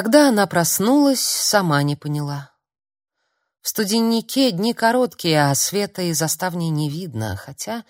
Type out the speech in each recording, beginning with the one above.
Когда она проснулась, сама не поняла. В студеннике дни короткие, а света из заставней не видно, хотя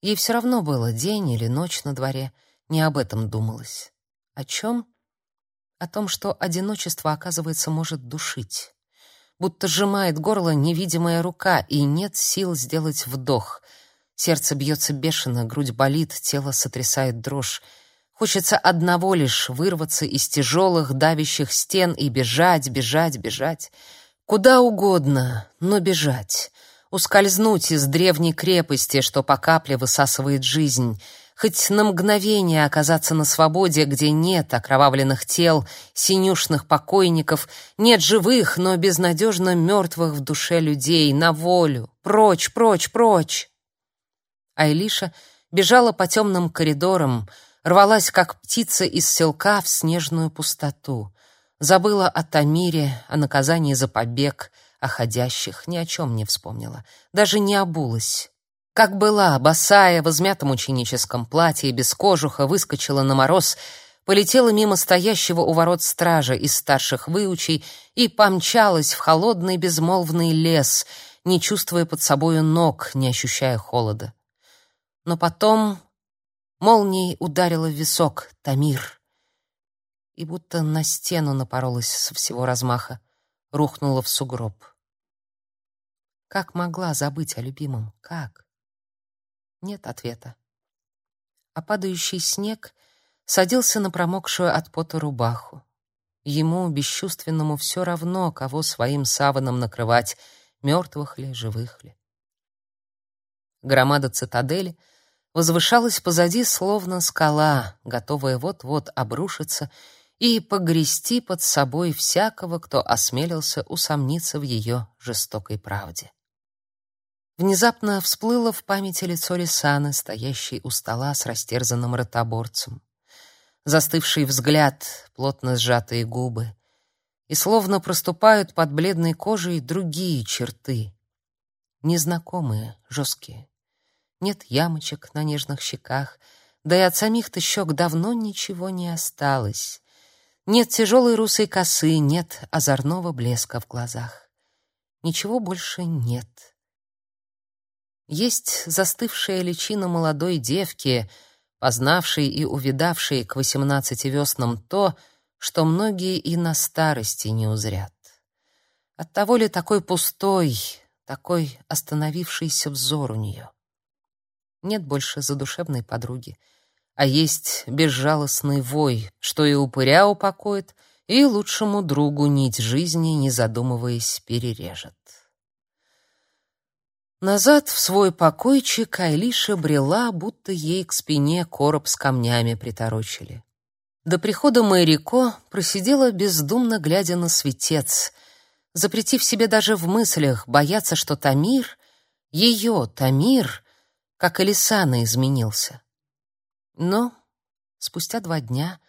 ей все равно было день или ночь на дворе, не об этом думалось. О чем? О том, что одиночество, оказывается, может душить. Будто сжимает горло невидимая рука, и нет сил сделать вдох. Сердце бьется бешено, грудь болит, тело сотрясает дрожь. Хочется одного лишь — вырваться из тяжелых, давящих стен и бежать, бежать, бежать. Куда угодно, но бежать. Ускользнуть из древней крепости, что по капле высасывает жизнь. Хоть на мгновение оказаться на свободе, где нет окровавленных тел, синюшных покойников, нет живых, но безнадежно мертвых в душе людей, на волю. Прочь, прочь, прочь. Айлиша бежала по темным коридорам, рвалась, как птица из селка, в снежную пустоту. Забыла о Тамире, о наказании за побег, о ходящих, ни о чем не вспомнила. Даже не обулась. Как была, босая, в измятом ученическом платье, без кожуха, выскочила на мороз, полетела мимо стоящего у ворот стража из старших выучей и помчалась в холодный безмолвный лес, не чувствуя под собою ног, не ощущая холода. Но потом Молнией ударила в висок Тамир. И будто на стену напоролась со всего размаха, рухнула в сугроб. Как могла забыть о любимом? Как? Нет ответа. А падающий снег садился на промокшую от пота рубаху. Ему, бесчувственному, все равно, кого своим саваном накрывать, мертвых ли, живых ли. Громада цитадели — возвышалась позади словно скала, готовая вот-вот обрушиться и погрести под собой всякого, кто осмелился усомниться в ее жестокой правде. Внезапно всплыло в памяти лицо Лисаны, стоящей у стола с растерзанным ротоборцем. Застывший взгляд, плотно сжатые губы. И словно проступают под бледной кожей другие черты. Незнакомые, жесткие. Нет ямочек на нежных щеках, да и от самих-то щек давно ничего не осталось. Нет тяжелой русой косы, нет озорного блеска в глазах. Ничего больше нет. Есть застывшая личина молодой девки, познавшей и увидавшей к восемнадцати веснам то, что многие и на старости не узрят. Оттого ли такой пустой, такой остановившийся взор у нее? Нет больше задушевной подруги, а есть безжалостный вой, что и упыря упокоит, и лучшему другу нить жизни, не задумываясь, перережет. Назад в свой покойчик Айлиша брела, будто ей к спине короб с камнями приторочили. До прихода Майрико просидела бездумно, глядя на светец, запретив себе даже в мыслях бояться, что Тамир, ее Тамир, как Элисана изменился. Но спустя два дня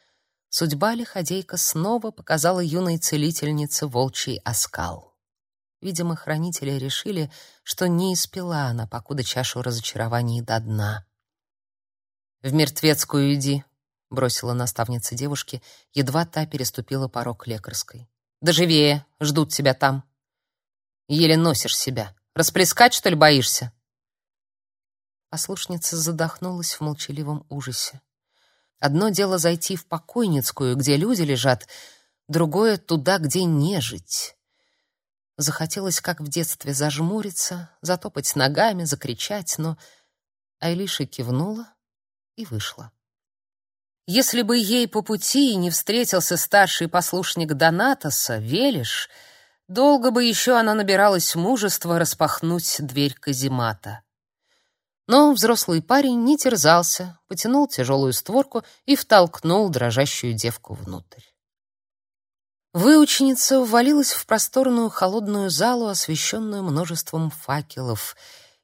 судьба лиходейка снова показала юной целительнице волчий оскал. Видимо, хранители решили, что не испила она, покуда чашу разочарований до дна. «В мертвецкую иди», — бросила наставница девушке, едва та переступила порог лекарской. «Да живее, ждут тебя там. Еле носишь себя. Расплескать, что ли, боишься?» Послушница задохнулась в молчаливом ужасе. Одно дело зайти в покойницкую, где люди лежат, другое — туда, где нежить. Захотелось, как в детстве, зажмуриться, затопать ногами, закричать, но Айлиша кивнула и вышла. Если бы ей по пути не встретился старший послушник Донатоса, Велиш, долго бы еще она набиралась мужества распахнуть дверь каземата. Но взрослый парень не терзался, потянул тяжелую створку и втолкнул дрожащую девку внутрь. Выученица ввалилась в просторную холодную залу, освещенную множеством факелов,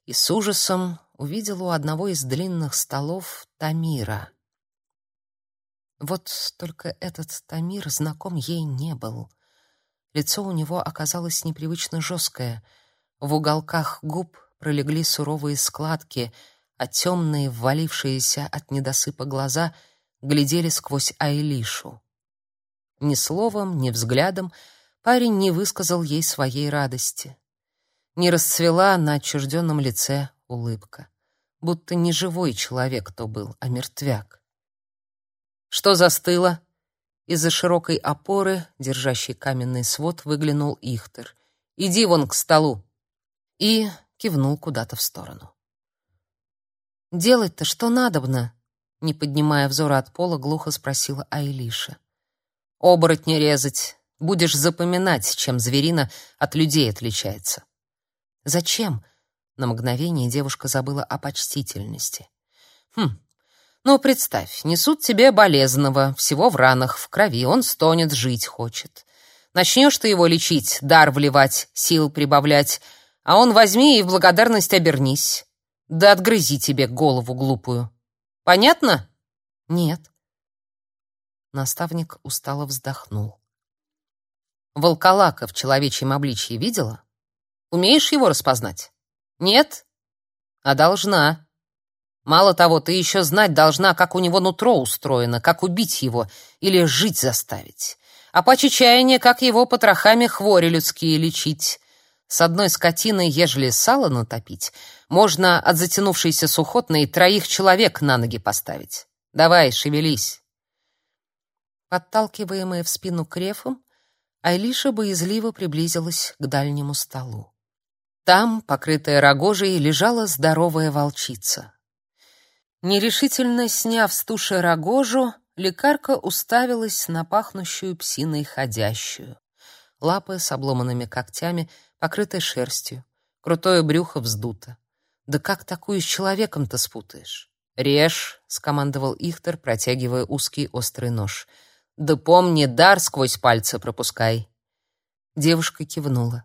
и с ужасом увидела у одного из длинных столов Тамира. Вот только этот Тамир знаком ей не был. Лицо у него оказалось непривычно жесткое. В уголках губ пролегли суровые складки, а темные, ввалившиеся от недосыпа глаза, глядели сквозь Айлишу. Ни словом, ни взглядом парень не высказал ей своей радости. Не расцвела на отчужденном лице улыбка, будто не живой человек то был, а мертвяк. Что застыло? Из-за широкой опоры, держащей каменный свод, выглянул Ихтер. «Иди вон к столу!» И кивнул куда-то в сторону. «Делать-то что надобно?» Не поднимая взора от пола, глухо спросила Айлиша. «Оборотня резать. Будешь запоминать, чем зверина от людей отличается». «Зачем?» На мгновение девушка забыла о почтительности. «Хм, ну, представь, несут тебе болезного, всего в ранах, в крови, он стонет, жить хочет. Начнешь ты его лечить, дар вливать, сил прибавлять, а он возьми и в благодарность обернись. Да отгрызи тебе голову глупую. Понятно? Нет. Наставник устало вздохнул. Волколака в человечьем обличье видела? Умеешь его распознать? Нет? А должна. Мало того, ты еще знать должна, как у него нутро устроено, как убить его или жить заставить. А по чаяния, как его потрохами хвори людские лечить. С одной скотиной, ежели сало натопить, можно от затянувшейся сухотной троих человек на ноги поставить. Давай, шевелись. Подталкиваемая в спину крефом, Айлиша боязливо приблизилась к дальнему столу. Там, покрытая рогожей, лежала здоровая волчица. Нерешительно сняв с туши рогожу, лекарка уставилась на пахнущую псиной ходящую. Лапы с обломанными когтями, покрытые шерстью, крутое брюхо вздуто. Да как такую с человеком-то спутаешь? «Режь!» — скомандовал Ихтер, протягивая узкий острый нож. «Да помни, дар сквозь пальцы пропускай!» Девушка кивнула.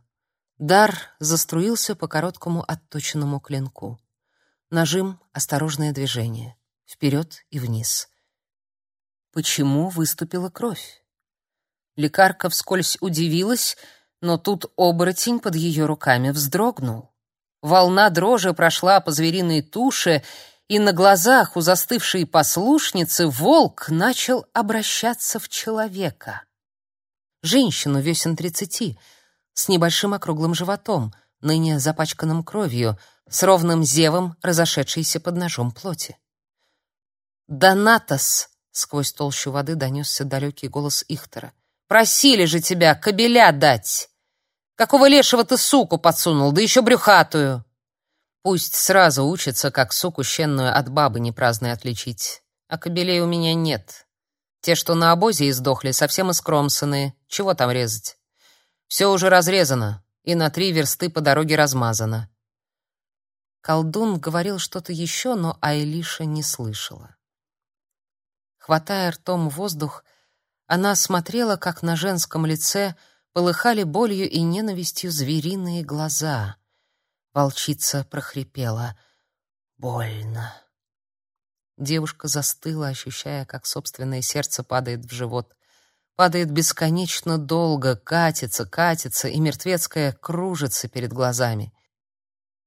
Дар заструился по короткому отточенному клинку. Нажим, осторожное движение. Вперед и вниз. Почему выступила кровь? Лекарка вскользь удивилась, но тут оборотень под ее руками вздрогнул. Волна дрожи прошла по звериной туше, и на глазах у застывшей послушницы волк начал обращаться в человека. Женщину весен тридцати, с небольшим округлым животом, ныне запачканным кровью, с ровным зевом, разошедшейся под ножом плоти. «Донатос!» — сквозь толщу воды донесся далекий голос Ихтера. «Просили же тебя кобеля дать! Какого лешего ты суку подсунул, да еще брюхатую!» Пусть сразу учится, как суку щенную от бабы непраздной отличить. А кобелей у меня нет. Те, что на обозе издохли, совсем искромсанные. Чего там резать? Все уже разрезано, и на три версты по дороге размазано. Колдун говорил что-то еще, но Айлиша не слышала. Хватая ртом воздух, она смотрела, как на женском лице полыхали болью и ненавистью звериные глаза. Волчица прохрипела: "Больно". Девушка застыла, ощущая, как собственное сердце падает в живот. Падает бесконечно долго, катится, катится, и мертвецкая кружится перед глазами.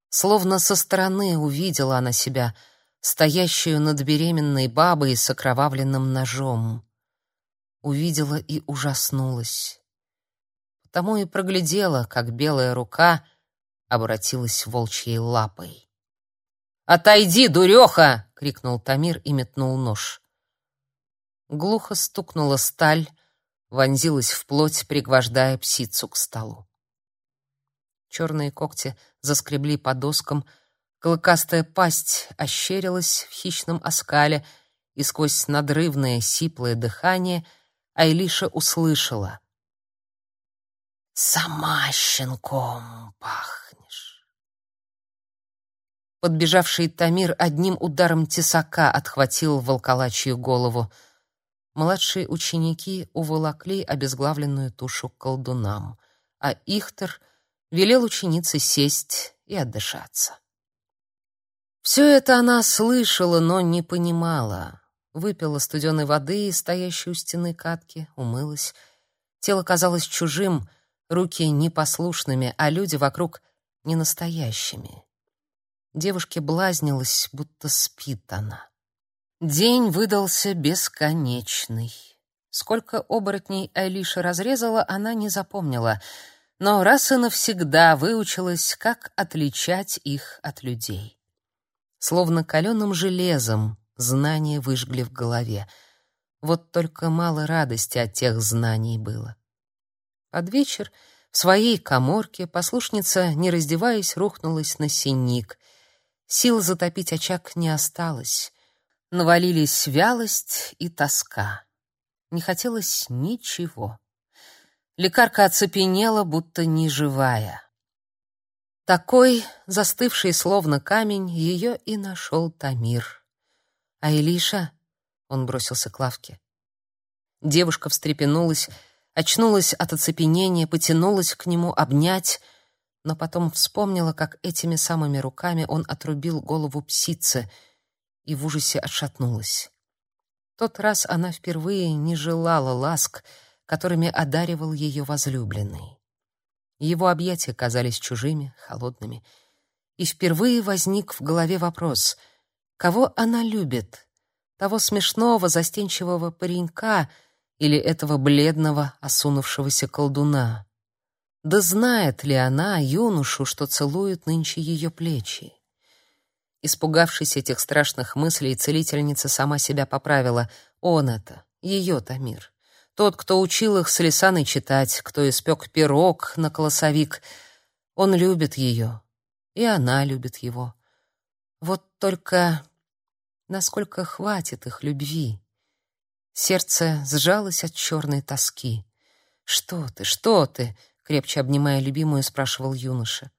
Словно со стороны увидела она себя, стоящую над беременной бабой с окровавленным ножом. Увидела и ужаснулась. Потому и проглядела, как белая рука обратилась волчьей лапой. «Отойди, дуреха!» — крикнул Тамир и метнул нож. Глухо стукнула сталь, вонзилась в плоть, пригвождая псицу к столу. Черные когти заскребли по доскам, клыкастая пасть ощерилась в хищном оскале, и сквозь надрывное сиплое дыхание Айлиша услышала: "Сама щенком пахнешь". Подбежавший Тамир одним ударом тесака отхватил волколачью голову. Младшие ученики уволокли обезглавленную тушу к колдунам, а Ихтер велел ученице сесть и отдышаться. Все это она слышала, но не понимала. Выпила студеной воды, стоящей у стены катки, умылась. Тело казалось чужим, руки непослушными, а люди вокруг ненастоящими. Девушке блазнилось, будто спит она. День выдался бесконечный. Сколько оборотней Айлиша разрезала, она не запомнила, но раз и навсегда выучилась, как отличать их от людей. Словно каленым железом знания выжгли в голове. Вот только мало радости от тех знаний было. Под вечер в своей каморке послушница, не раздеваясь, рухнулась на синик. Сил затопить очаг не осталось. Навалились вялость и тоска. Не хотелось ничего. Лекарка оцепенела, будто неживая. Такой, застывший словно камень, ее и нашел Тамир. А Илиша, он бросился к лавке. Девушка встрепенулась, очнулась от оцепенения, потянулась к нему обнять, но потом вспомнила, как этими самыми руками он отрубил голову псице, и в ужасе отшатнулась тот раз она впервые не желала ласк, которыми одаривал ее возлюбленный. Его объятия казались чужими, холодными, и впервые возник в голове вопрос: кого она любит? Того смешного, застенчивого паренька или этого бледного, осунувшегося колдуна? Да знает ли она юношу, что целует нынче ее плечи? Испугавшись этих страшных мыслей, целительница сама себя поправила. Он это, ее Тамир. Тот, кто учил их с Лисаной читать, кто испек пирог на колосовик. Он любит ее, и она любит его. Вот только насколько хватит их любви? Сердце сжалось от черной тоски. «Что ты, что ты?» — крепче обнимая любимую, спрашивал юноша.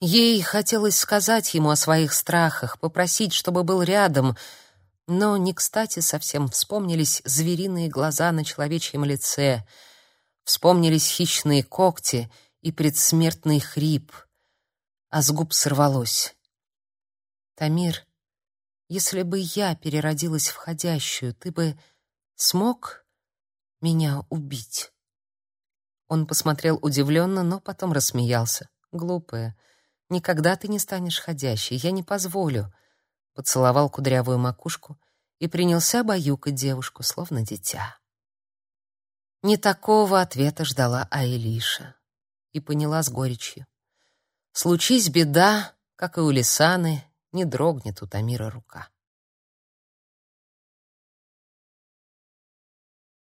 Ей хотелось сказать ему о своих страхах, попросить, чтобы был рядом, но не кстати совсем вспомнились звериные глаза на человечьем лице, вспомнились хищные когти и предсмертный хрип, а с губ сорвалось. «Тамир, если бы я переродилась в ходящую, ты бы смог меня убить?» Он посмотрел удивленно, но потом рассмеялся. «Глупая». Никогда ты не станешь ходящей, я не позволю. Поцеловал кудрявую макушку и принялся баюкать девушку, словно дитя. Не такого ответа ждала Аэлиша и поняла с горечью. Случись беда, как и у Лисаны, не дрогнет у Тамира рука.